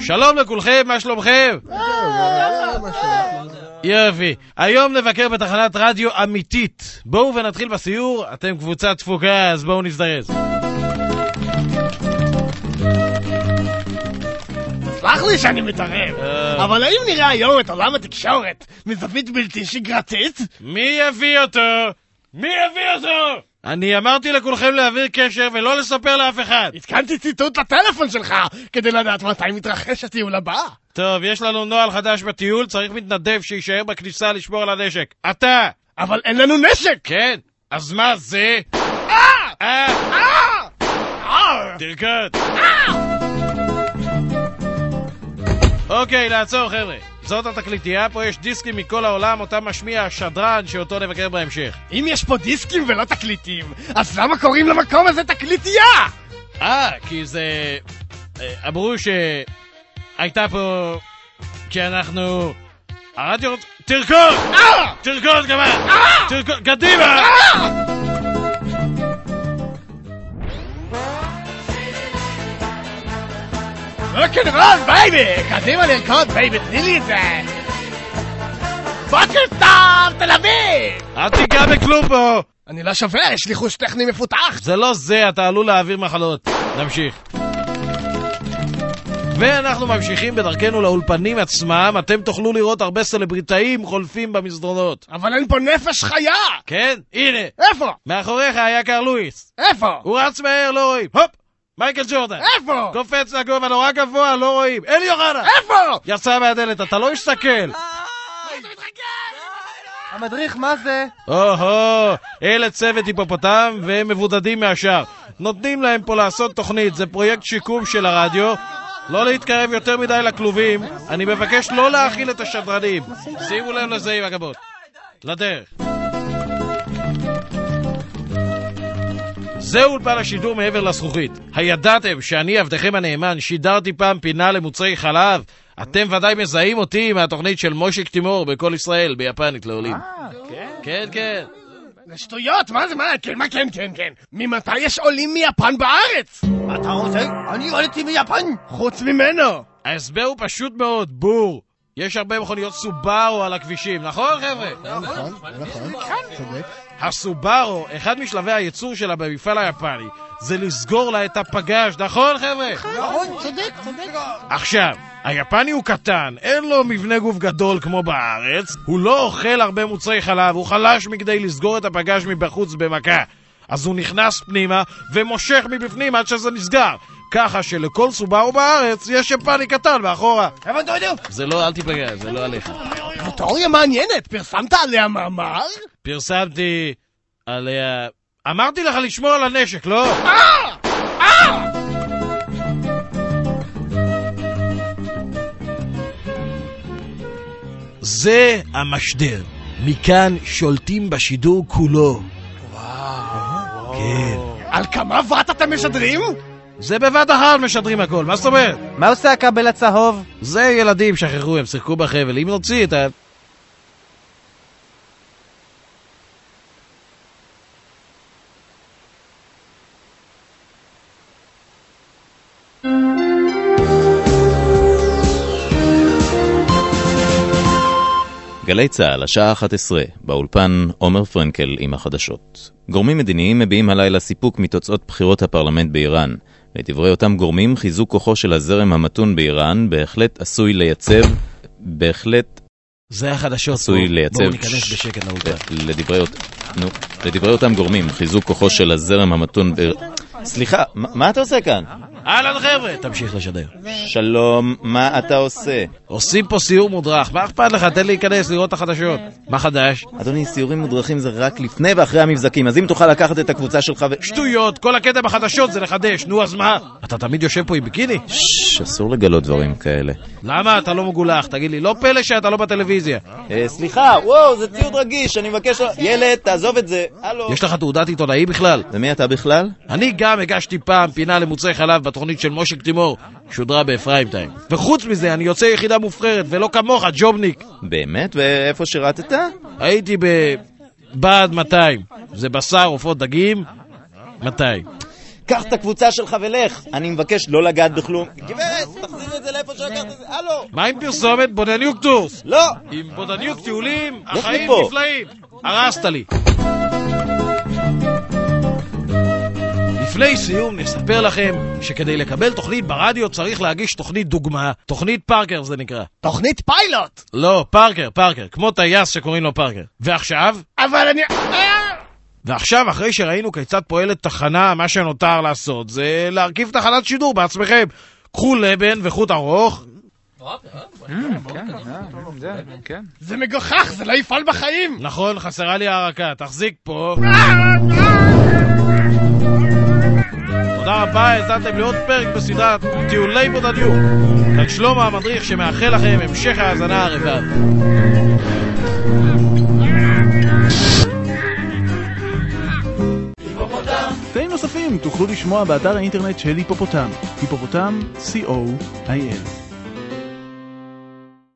שלום לכולכם, מה שלומכם? יופי. היום נבקר בתחנת רדיו אמיתית. בואו ונתחיל בסיור, אתם קבוצה תפוקה, אז בואו נזדרז. סלח לי שאני מתערב, אה. אבל האם נראה היום את עולם התקשורת מזווית בלתי שגרתית? מי יביא אותו? מי יביא אותו? אני אמרתי לכולכם להעביר קשר ולא לספר לאף אחד. התקנתי ציטוט לטלפון שלך כדי לדעת מתי מתרחש הטיול הבא. טוב, יש לנו נוהל חדש בטיול, צריך מתנדב שיישאר בכניסה לשמור על הנשק. אתה! אבל אין לנו נשק! כן? אז מה זה? אה! אה! אה! אה! אוקיי, לעצור חבר'ה. זאת התקליטייה, פה יש דיסקים מכל העולם, אותם משמיע השדרן שאותו נבקר בהמשך. אם יש פה דיסקים ולא תקליטים, אז למה קוראים למקום הזה תקליטייה? אה, כי זה... אה, אמרו שהייתה פה... כי אנחנו... הרדיו... תרקוד! אה! תרקוד כמה! תרקוד, קדימה! רוקנרול baby! קדימה לרקוד baby, תני לי את זה! בוקר טוב, תל אביב! אל תיגע בכלום פה! אני לא שובר, יש לי חוש טכני מפותח! זה לא זה, אתה עלול להעביר מחלות. נמשיך. ואנחנו ממשיכים בדרכנו לאולפנים עצמם, אתם תוכלו לראות הרבה סלבריטאים חולפים במסדרונות. אבל אין פה נפש חיה! כן? הנה, איפה? מאחוריך היה קרל לואיס. איפה? הוא רץ מהר, לא רואים. הופ! מייקל ג'ורדן. איפה? קופץ לגובה נורא גבוה, לא רואים. אלי אוחנה! איפה? יצא מהדלת, אתה לא הסתכל. המדריך, מה זה? או-הו, אלה צוות היפופוטם והם מבודדים מהשאר. נותנים להם פה לעשות תוכנית, זה פרויקט שיקום של הרדיו. לא להתקרב יותר מדי לכלובים, אני מבקש לא להאכיל את השדרנים. שימו לב לזה עם הגבות. לדרך. זה אולפן השידור מעבר לזכוכית. הידעתם שאני, עבדכם הנאמן, שידרתי פעם פינה למוצרי חלב? אתם ודאי מזהים אותי מהתוכנית של מושיק תימור בכל ישראל, ביפנית לעולים. כן, כן. זה שטויות, מה זה, מה, כן, מה, כן, כן, כן. ממתי יש עולים מיפן בארץ? אתה רוצה? אני עליתי מיפן. חוץ ממנו. ההסבר הוא פשוט מאוד, בור. יש הרבה מכוניות סובארו על הכבישים, נכון חבר'ה? נכון, נכון, צודק. הסובארו, אחד משלבי הייצור שלה במפעל היפני, זה לסגור לה את הפגאז', נכון חבר'ה? נכון, צודק, צודק. עכשיו, היפני הוא קטן, אין לו מבנה גוף גדול כמו בארץ, הוא לא אוכל הרבה מוצרי חלב, הוא חלש מכדי לסגור את הפגאז' מבחוץ במכה. אז הוא נכנס פנימה ומושך מבפנים עד שזה נסגר. ככה שלכל סובארו בארץ יש יפני קטן מאחורה. בדיוק. זה לא, אל תיפגע, זה לא עליך. זו תיאוריה מעניינת, פרסמת עליה מאמר? פרסמתי עליה... אמרתי לך לשמור על הנשק, לא? זה המשדר. מכאן שולטים בשידור כולו. כן. על כמה ואט אתם משדרים? זה בבת אחת משדרים הכל, מה זאת אומרת? מה עושה הכבל הצהוב? זה ילדים שכחו, הם שיחקו בחבל. אם נוציא את ה... גלי צה"ל, השעה 11, באולפן עומר פרנקל עם החדשות. גורמים מדיניים מביעים הלילה סיפוק מתוצאות בחירות הפרלמנט באיראן. לדברי אותם גורמים, חיזוק כוחו של הזרם המתון באיראן בהחלט עשוי לייצב, בהחלט זה החדשות. עשוי לייצב... בואו ניכנס בשקט לאולפן. לדברי. נו, לדברי אותם גורמים, חיזוק כוחו של הזרם המתון באיראן... סליחה, מה, מה אתה עושה כאן? אהלן חבר'ה, תמשיך לשדר. שלום, מה אתה עושה? עושים פה סיור מודרך, מה אכפת לך? תן להיכנס, לראות את החדשות. מה חדש? אדוני, סיורים מודרכים זה רק לפני ואחרי המבזקים, אז אם תוכל לקחת את הקבוצה שלך ו... שטויות, כל הקטע בחדשות זה לחדש, נו אז מה? אתה תמיד יושב פה עם ביקיני? ששש, אסור לגלות דברים כאלה. למה אתה לא מגולח? תגיד לי, לא פלא שאתה לא בטלוויזיה. אה, סליחה, וואו, זה ציוד רגיש, אני מבקש... ילד, תעזוב את זה, הלו. יש לך תעודת עיתונאי בכלל? ומי אתה בכלל? אני גם הגשתי פעם פינה למוצרי חלב בתוכנית של מושיק תימור, שודרה בפריים טיים. וחוץ מזה, אני יוצא יחידה מובחרת, ולא כמוך, ג'ובניק. באמת? ואיפה שירתת? הייתי בבה"ד 200. זה בשר, עופות, דגים, 200. קח את הקבוצה שלך ולך. אני מבקש לא לגעת בכלום. גברת, תחזיר את זה לאיפה שלקחת את זה. הלו. מה עם פרסומת בודניוק Tours? לא. עם בודניוק טיולים, החיים. נפלאים. הרסת לי. לפני סיום נספר לכם שכדי לקבל תוכנית ברדיו צריך להגיש תוכנית דוגמה, תוכנית פארקר זה נקרא. תוכנית פיילוט! לא, פארקר, פארקר, כמו טייס שקוראים לו פארקר. ועכשיו? אבל אני... אה! ועכשיו, אחרי שראינו כיצד פועלת תחנה, מה שנותר לעשות זה להרכיב תחנת שידור בעצמכם. קחו לבן וחוט ארוך, זה מגוחך, זה לא יפעל בחיים! נכון, חסרה לי הארקה, תחזיק פה. רבה, האזנתם לעוד פרק בסדרת טיולי בודדיוק. כאן שלמה המדריך שמאחל לכם המשך האזנה ערבה. קטעים נוספים תוכלו לשמוע באתר האינטרנט של היפופוטם, היפופוטם, co.il.